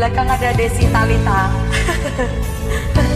belakang ada Desi Talita.